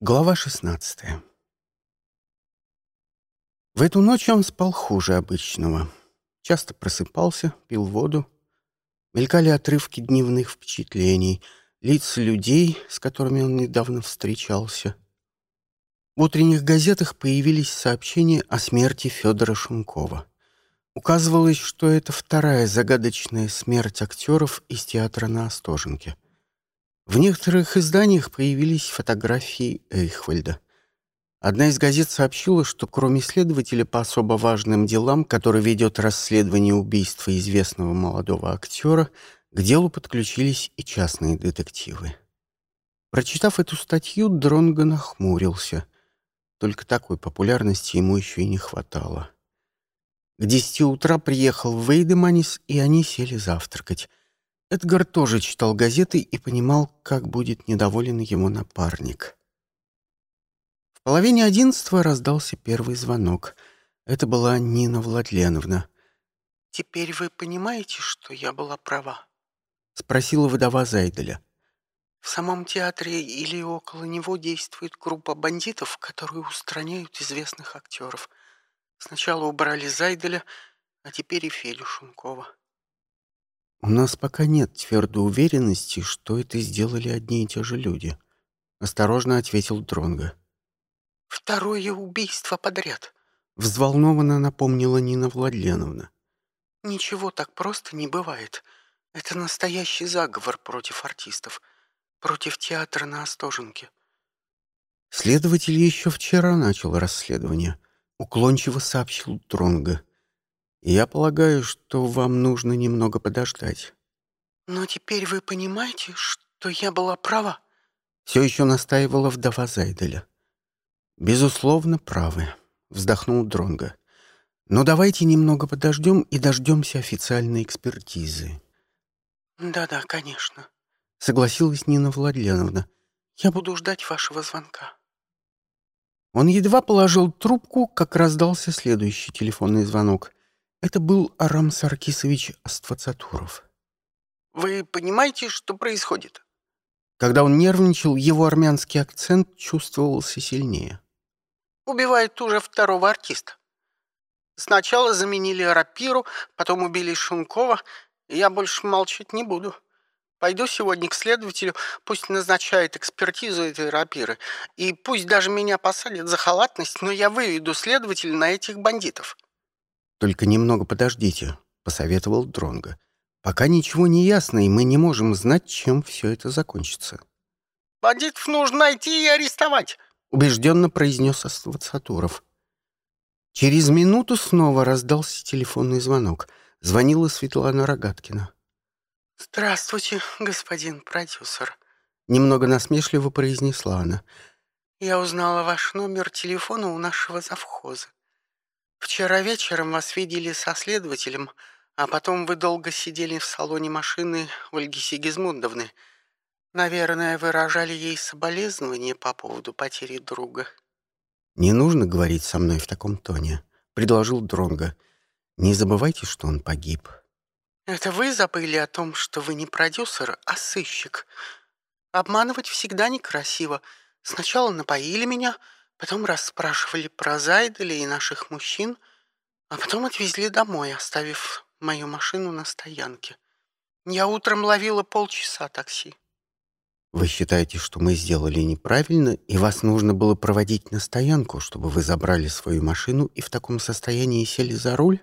Глава 16 В эту ночь он спал хуже обычного. Часто просыпался, пил воду. Мелькали отрывки дневных впечатлений, лица людей, с которыми он недавно встречался. В утренних газетах появились сообщения о смерти Федора Шумкова. Указывалось, что это вторая загадочная смерть актеров из театра на Остоженке — в некоторых изданиях появились фотографии Эйхвальда. Одна из газет сообщила, что кроме следователя по особо важным делам, который ведет расследование убийства известного молодого актера, к делу подключились и частные детективы. Прочитав эту статью, Дронго нахмурился. Только такой популярности ему еще и не хватало. К десяти утра приехал Вейдеманис, и они сели завтракать. Эдгар тоже читал газеты и понимал, как будет недоволен ему напарник. В половине одиннадцатого раздался первый звонок. Это была Нина Владленовна. «Теперь вы понимаете, что я была права?» — спросила выдова Зайделя. «В самом театре или около него действует группа бандитов, которые устраняют известных актеров. Сначала убрали Зайделя, а теперь и Федю Шумкова». «У нас пока нет твердой уверенности, что это сделали одни и те же люди», — осторожно ответил Дронго. «Второе убийство подряд», — взволнованно напомнила Нина Владленовна. «Ничего так просто не бывает. Это настоящий заговор против артистов, против театра на Остоженке». Следователь еще вчера начал расследование, уклончиво сообщил Дронго. Я полагаю, что вам нужно немного подождать. Но теперь вы понимаете, что я была права? Все еще настаивала вдова Зайделя. Безусловно, правы, вздохнул Дронга. Но давайте немного подождем и дождемся официальной экспертизы. Да-да, конечно, согласилась Нина Владленовна. Я буду ждать вашего звонка. Он едва положил трубку, как раздался следующий телефонный звонок. Это был Арам Саркисович Аствацатуров. «Вы понимаете, что происходит?» Когда он нервничал, его армянский акцент чувствовался сильнее. «Убивают уже второго артиста. Сначала заменили Рапиру, потом убили Шункова. Я больше молчать не буду. Пойду сегодня к следователю, пусть назначает экспертизу этой рапиры. И пусть даже меня посадят за халатность, но я выведу следователя на этих бандитов». «Только немного подождите», — посоветовал Дронго. «Пока ничего не ясно, и мы не можем знать, чем все это закончится». «Бандитов нужно найти и арестовать», — убежденно произнес Аствацатуров. Через минуту снова раздался телефонный звонок. Звонила Светлана Рогаткина. «Здравствуйте, господин продюсер», — немного насмешливо произнесла она. «Я узнала ваш номер телефона у нашего завхоза. Вчера вечером вас видели со следователем, а потом вы долго сидели в салоне машины Ольги Сигизмундовны. Наверное, выражали ей соболезнования по поводу потери друга. «Не нужно говорить со мной в таком тоне», — предложил Дронго. «Не забывайте, что он погиб». «Это вы забыли о том, что вы не продюсер, а сыщик. Обманывать всегда некрасиво. Сначала напоили меня, Потом расспрашивали про Зайделя и наших мужчин, а потом отвезли домой, оставив мою машину на стоянке. Я утром ловила полчаса такси. Вы считаете, что мы сделали неправильно, и вас нужно было проводить на стоянку, чтобы вы забрали свою машину и в таком состоянии сели за руль?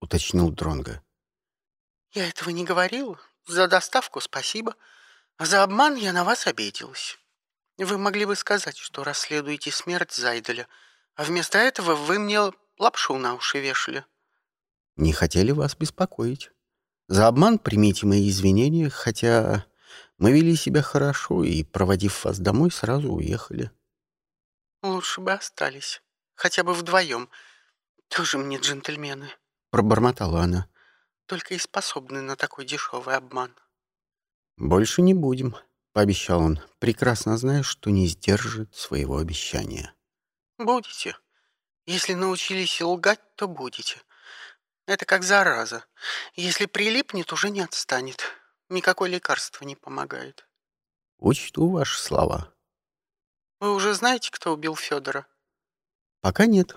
уточнил Дронга. Я этого не говорила. За доставку спасибо, а за обман я на вас обиделась. Вы могли бы сказать, что расследуете смерть Зайделя, а вместо этого вы мне лапшу на уши вешали. Не хотели вас беспокоить. За обман примите мои извинения, хотя мы вели себя хорошо и, проводив вас домой, сразу уехали. Лучше бы остались, хотя бы вдвоем. Тоже мне джентльмены, пробормотала она. Только и способны на такой дешевый обман. Больше не будем, пообещал он, прекрасно зная, что не сдержит своего обещания. «Будете. Если научились лгать, то будете. Это как зараза. Если прилипнет, уже не отстанет. Никакое лекарство не помогает». «Учту ваши слова». Вы уже знаете, кто убил Федора? Пока нет.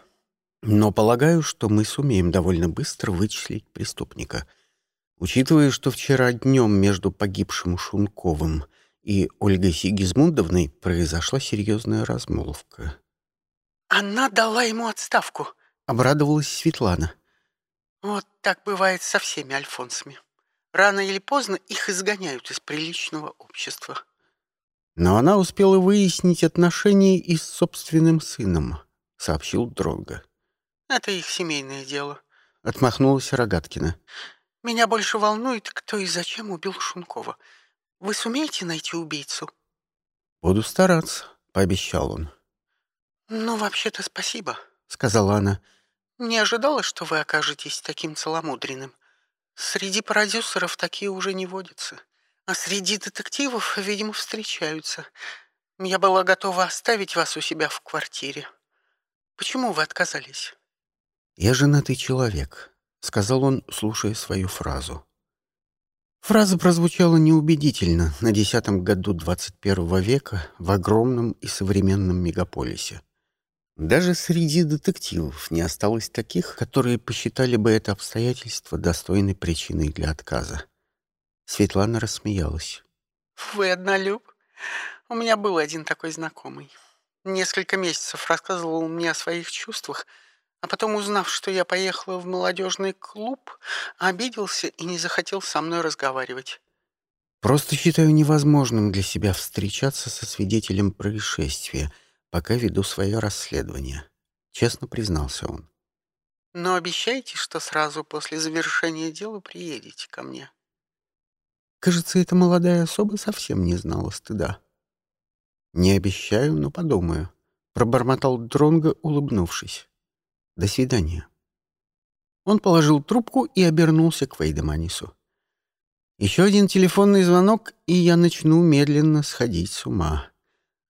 Но полагаю, что мы сумеем довольно быстро вычислить преступника. Учитывая, что вчера днем между погибшим Шунковым и Ольгой Сигизмундовной произошла серьезная размолвка. Она дала ему отставку. Обрадовалась Светлана. Вот так бывает со всеми альфонсами. Рано или поздно их изгоняют из приличного общества. Но она успела выяснить отношения и с собственным сыном, сообщил Дронга. Это их семейное дело. Отмахнулась Рогаткина. Меня больше волнует, кто и зачем убил Шункова. Вы сумеете найти убийцу? Буду стараться, пообещал он. Ну, вообще-то спасибо, сказала она. Не ожидала, что вы окажетесь таким целомудренным. Среди продюсеров такие уже не водятся. А среди детективов, видимо, встречаются. Я была готова оставить вас у себя в квартире. Почему вы отказались? Я женатый человек, сказал он, слушая свою фразу. Фраза прозвучала неубедительно на десятом году 21 века в огромном и современном мегаполисе. Даже среди детективов не осталось таких, которые посчитали бы это обстоятельство достойной причиной для отказа. Светлана рассмеялась. «Вы однолюб? У меня был один такой знакомый. Несколько месяцев рассказывал мне о своих чувствах, а потом, узнав, что я поехала в молодежный клуб, обиделся и не захотел со мной разговаривать. Просто считаю невозможным для себя встречаться со свидетелем происшествия, пока веду свое расследование. Честно признался он. Но обещайте, что сразу после завершения дела приедете ко мне. Кажется, эта молодая особа совсем не знала стыда. Не обещаю, но подумаю, пробормотал Дронго, улыбнувшись. До свидания. Он положил трубку и обернулся к Вейдеманису. Еще один телефонный звонок, и я начну медленно сходить с ума.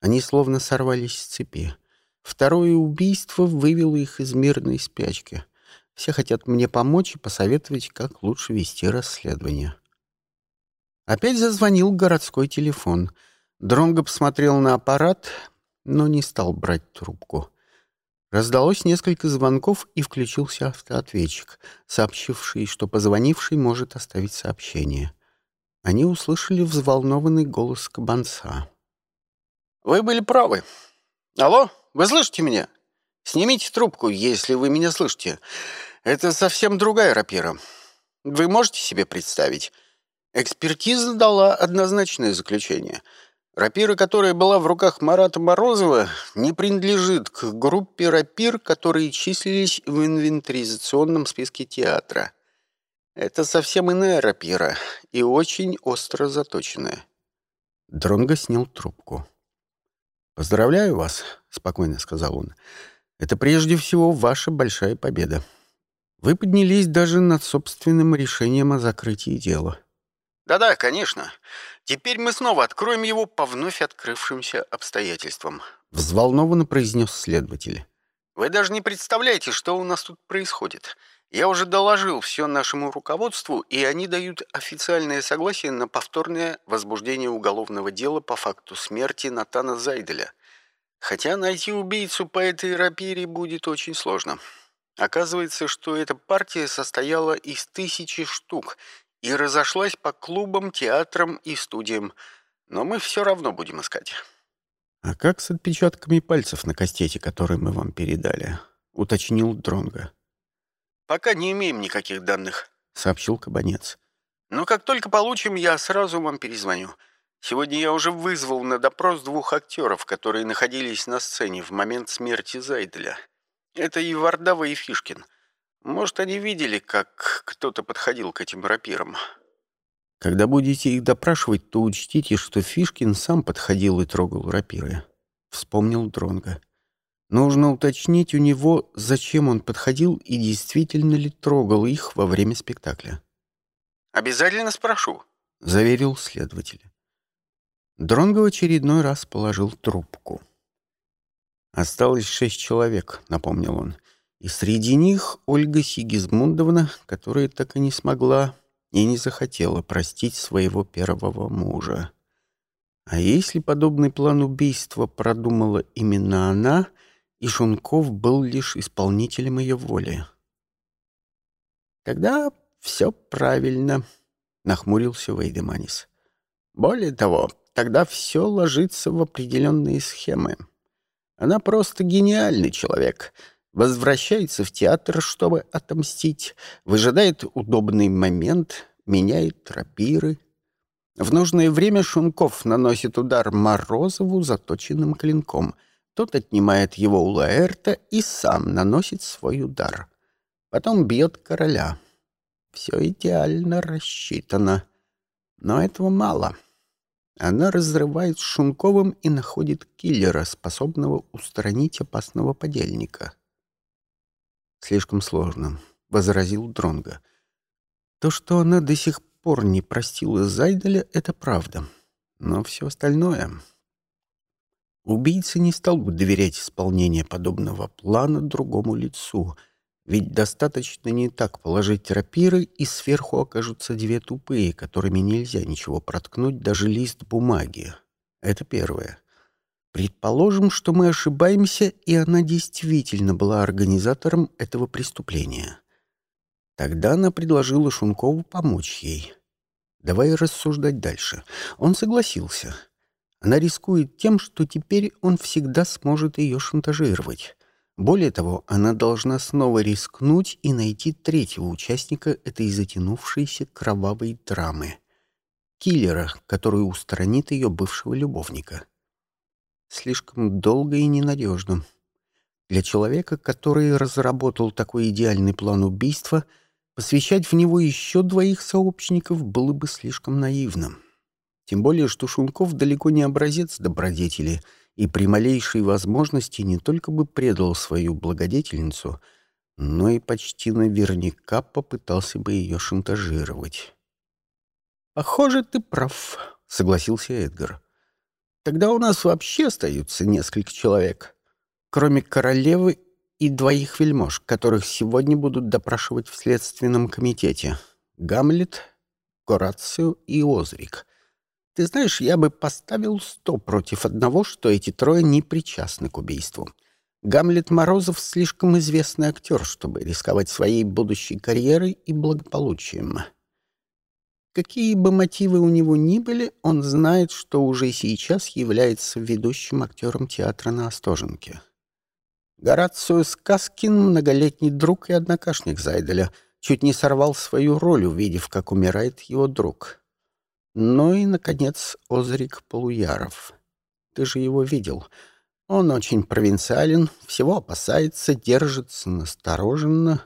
Они словно сорвались с цепи. Второе убийство вывело их из мирной спячки. Все хотят мне помочь и посоветовать, как лучше вести расследование. Опять зазвонил городской телефон. Дронго посмотрел на аппарат, но не стал брать трубку. Раздалось несколько звонков, и включился автоответчик, сообщивший, что позвонивший может оставить сообщение. Они услышали взволнованный голос кабанца. «Вы были правы. Алло, вы слышите меня? Снимите трубку, если вы меня слышите. Это совсем другая рапира. Вы можете себе представить? Экспертиза дала однозначное заключение — Рапира, которая была в руках Марата Морозова, не принадлежит к группе рапир, которые числились в инвентаризационном списке театра. Это совсем иная рапира и очень остро заточенная. Дронго снял трубку. «Поздравляю вас», — спокойно сказал он. «Это прежде всего ваша большая победа. Вы поднялись даже над собственным решением о закрытии дела». «Да-да, конечно. Теперь мы снова откроем его по вновь открывшимся обстоятельствам», — взволнованно произнес следователь. «Вы даже не представляете, что у нас тут происходит. Я уже доложил все нашему руководству, и они дают официальное согласие на повторное возбуждение уголовного дела по факту смерти Натана Зайделя. Хотя найти убийцу по этой рапире будет очень сложно. Оказывается, что эта партия состояла из тысячи штук — и разошлась по клубам, театрам и студиям. Но мы все равно будем искать. «А как с отпечатками пальцев на кастете, которые мы вам передали?» — уточнил Дронга. «Пока не имеем никаких данных», — сообщил Кабанец. «Но как только получим, я сразу вам перезвоню. Сегодня я уже вызвал на допрос двух актеров, которые находились на сцене в момент смерти Зайделя. Это и Вардава, и Фишкин. Может, они видели, как кто-то подходил к этим рапирам. Когда будете их допрашивать, то учтите, что Фишкин сам подходил и трогал рапиры. Вспомнил Дронга. Нужно уточнить у него, зачем он подходил и действительно ли трогал их во время спектакля. «Обязательно спрошу», — заверил следователь. Дронго в очередной раз положил трубку. «Осталось шесть человек», — напомнил он. И среди них Ольга Сигизмундовна, которая так и не смогла и не захотела простить своего первого мужа. А если подобный план убийства продумала именно она, и Шунков был лишь исполнителем ее воли? Тогда все правильно, — нахмурился Вейдеманис. Более того, тогда все ложится в определенные схемы. Она просто гениальный человек. Возвращается в театр, чтобы отомстить, выжидает удобный момент, меняет рапиры. В нужное время Шунков наносит удар Морозову заточенным клинком. Тот отнимает его у Лаэрта и сам наносит свой удар. Потом бьет короля. Все идеально рассчитано. Но этого мало. Она разрывает с Шунковым и находит киллера, способного устранить опасного подельника. «Слишком сложно», — возразил Дронга. «То, что она до сих пор не простила Зайделя, — это правда. Но все остальное...» Убийца не стал бы доверять исполнение подобного плана другому лицу — ведь достаточно не так положить рапиры, и сверху окажутся две тупые, которыми нельзя ничего проткнуть, даже лист бумаги. Это первое. Предположим, что мы ошибаемся, и она действительно была организатором этого преступления. Тогда она предложила Шункову помочь ей. Давай рассуждать дальше. Он согласился. Она рискует тем, что теперь он всегда сможет ее шантажировать. Более того, она должна снова рискнуть и найти третьего участника этой затянувшейся кровавой драмы. Киллера, который устранит ее бывшего любовника. Слишком долго и ненадежно. Для человека, который разработал такой идеальный план убийства, посвящать в него еще двоих сообщников было бы слишком наивным. Тем более, что Шунков далеко не образец добродетели — и при малейшей возможности не только бы предал свою благодетельницу, но и почти наверняка попытался бы ее шантажировать. «Похоже, ты прав», — согласился Эдгар. «Тогда у нас вообще остаются несколько человек, кроме королевы и двоих вельмож, которых сегодня будут допрашивать в следственном комитете. Гамлет, Горацио и Озрик. Ты знаешь, я бы поставил сто против одного, что эти трое не причастны к убийству. Гамлет Морозов слишком известный актер, чтобы рисковать своей будущей карьерой и благополучием. Какие бы мотивы у него ни были, он знает, что уже сейчас является ведущим актером театра на Остоженке. Горацио Сказкин, многолетний друг и однокашник Зайделя, чуть не сорвал свою роль, увидев, как умирает его друг — ну и, наконец, Озрик Полуяров. Ты же его видел. Он очень провинциален, всего опасается, держится настороженно.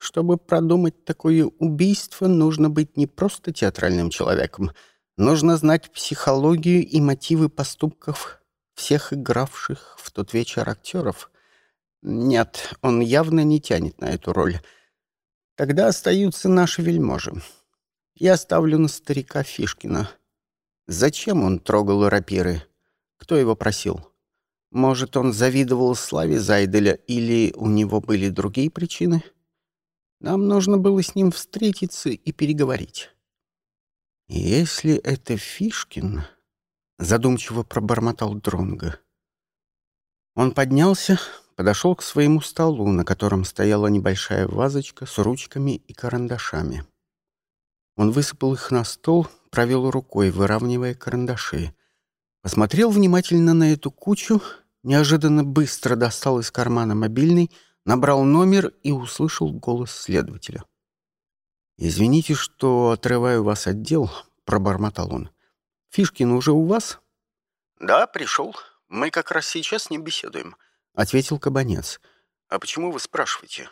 Чтобы продумать такое убийство, нужно быть не просто театральным человеком. Нужно знать психологию и мотивы поступков всех игравших в тот вечер актеров. Нет, он явно не тянет на эту роль. Тогда остаются наши вельможи. Я ставлю на старика Фишкина. Зачем он трогал рапиры? Кто его просил? Может, он завидовал славе Зайделя или у него были другие причины? Нам нужно было с ним встретиться и переговорить. Если это Фишкин, задумчиво пробормотал Дронга. Он поднялся, подошел к своему столу, на котором стояла небольшая вазочка с ручками и карандашами. Он высыпал их на стол, провел рукой, выравнивая карандаши. Посмотрел внимательно на эту кучу, неожиданно быстро достал из кармана мобильный, набрал номер и услышал голос следователя. «Извините, что отрываю вас от дел», — пробормотал он. «Фишкин уже у вас?» «Да, пришел. Мы как раз сейчас не беседуем», — ответил Кабанец. «А почему вы спрашиваете?»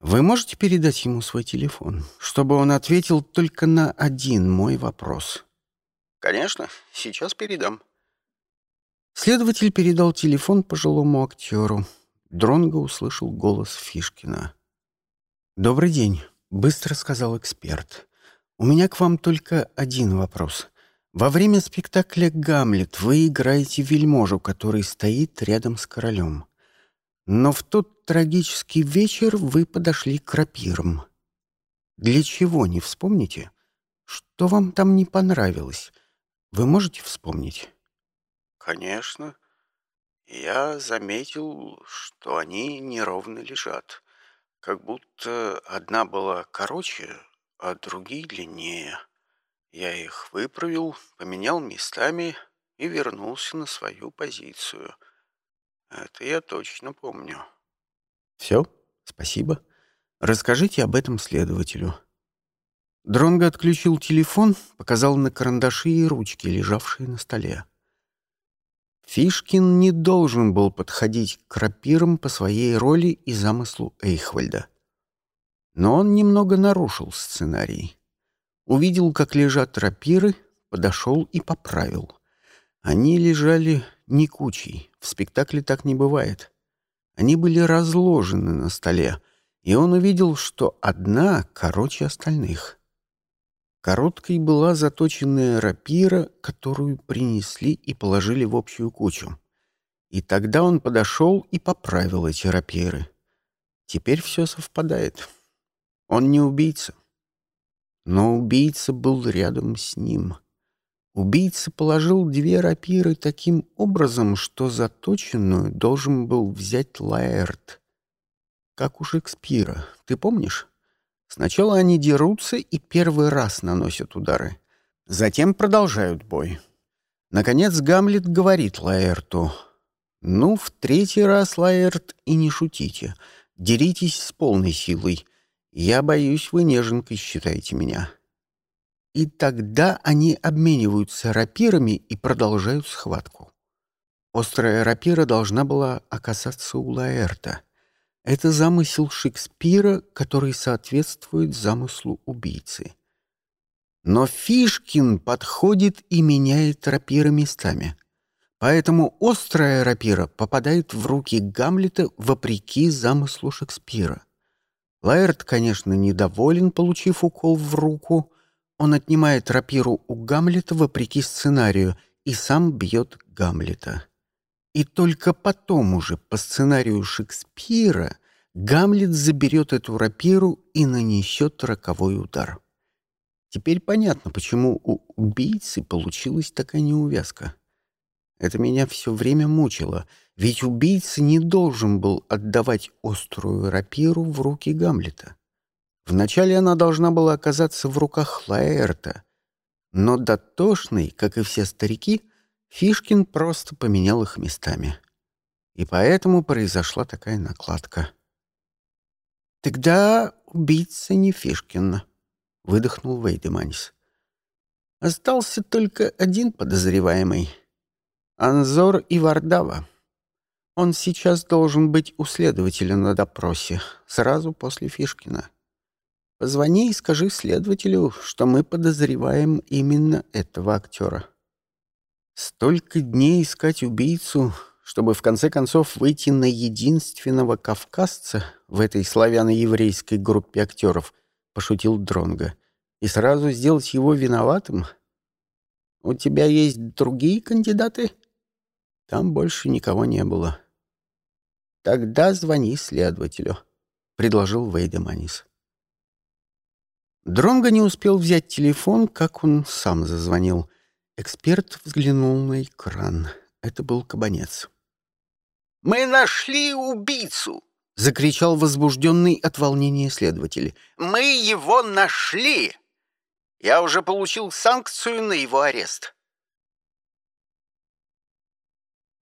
Вы можете передать ему свой телефон, чтобы он ответил только на один мой вопрос? Конечно, сейчас передам. Следователь передал телефон пожилому актеру. Дронго услышал голос Фишкина. «Добрый день», — быстро сказал эксперт. «У меня к вам только один вопрос. Во время спектакля «Гамлет» вы играете вельможу, который стоит рядом с королем. Но в тот трагический вечер вы подошли к рапирам. Для чего, не вспомните? Что вам там не понравилось? Вы можете вспомнить? Конечно. Я заметил, что они неровно лежат. Как будто одна была короче, а другие длиннее. Я их выправил, поменял местами и вернулся на свою позицию. Это я точно помню. Все, спасибо. Расскажите об этом следователю. Дронго отключил телефон, показал на карандаши и ручки, лежавшие на столе. Фишкин не должен был подходить к рапирам по своей роли и замыслу Эйхвальда. Но он немного нарушил сценарий. Увидел, как лежат рапиры, подошел и поправил. Они лежали не кучей, в спектакле так не бывает. Они были разложены на столе, и он увидел, что одна короче остальных. Короткой была заточенная рапира, которую принесли и положили в общую кучу. И тогда он подошел и поправил эти рапиры. Теперь все совпадает. Он не убийца. Но убийца был рядом с ним. Убийца положил две рапиры таким образом, что заточенную должен был взять Лаэрт. Как у Шекспира, ты помнишь? Сначала они дерутся и первый раз наносят удары. Затем продолжают бой. Наконец Гамлет говорит Лаэрту. «Ну, в третий раз, Лаэрт, и не шутите. Деритесь с полной силой. Я боюсь, вы неженкой считаете меня». И тогда они обмениваются рапирами и продолжают схватку. Острая рапира должна была оказаться у Лаэрта — это замысел Шекспира, который соответствует замыслу убийцы. Но Фишкин подходит и меняет рапиры местами. Поэтому острая рапира попадает в руки Гамлета вопреки замыслу Шекспира. Лаэрт, конечно, недоволен, получив укол в руку. Он отнимает рапиру у Гамлета вопреки сценарию и сам бьет Гамлета. И только потом уже по сценарию Шекспира Гамлет заберет эту рапиру и нанесет роковой удар. Теперь понятно, почему у убийцы получилась такая неувязка. Это меня все время мучило, ведь убийца не должен был отдавать острую рапиру в руки Гамлета. Вначале она должна была оказаться в руках Лаэрта, но дотошный, как и все старики, Фишкин просто поменял их местами. И поэтому произошла такая накладка. «Тогда убийца не Фишкин», — выдохнул Вейдеманис. «Остался только один подозреваемый — Анзор и Вардава. Он сейчас должен быть у следователя на допросе, сразу после Фишкина. Позвони и скажи следователю, что мы подозреваем именно этого актера». Столько дней искать убийцу, чтобы в конце концов выйти на единственного кавказца в этой славяно-еврейской группе актеров, пошутил Дронга, и сразу сделать его виноватым? У тебя есть другие кандидаты? Там больше никого не было. Тогда звони следователю, предложил Вейдеманис. Дронго не успел взять телефон, как он сам зазвонил — Эксперт взглянул на экран. Это был кабанец. «Мы нашли убийцу!» — закричал возбужденный от волнения следователь. «Мы его нашли! Я уже получил санкцию на его арест.